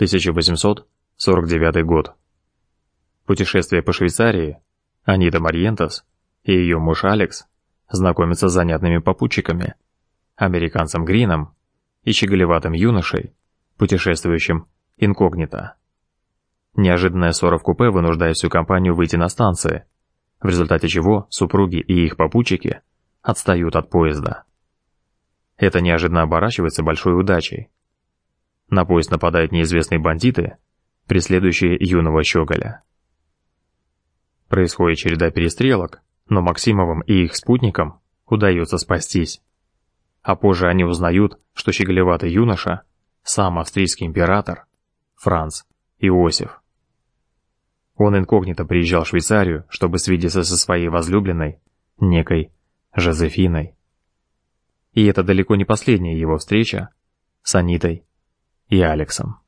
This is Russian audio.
1849 год. Путешествие по Швейцарии, Анита Мариентес и ее муж Алекс знакомятся с занятными попутчиками, американцем Грином и щеголеватым юношей, путешествующим инкогнито. Неожиданная ссора в купе вынуждает всю компанию выйти на станции, в результате чего супруги и их попутчики отстают от поезда. Это неожиданно оборачивается большой удачей. На поезд нападают неизвестные бандиты, преследующие юного щеголя. Происходит череда перестрелок, но Максимовым и их спутникам удается спастись. А позже они узнают, что щеголеватый юноша – сам австрийский император Франц Иосиф. Он инкогнито приезжал в Швейцарию, чтобы свидеться со своей возлюбленной, некой Жозефиной. И это далеко не последняя его встреча с Анитой и Алексом.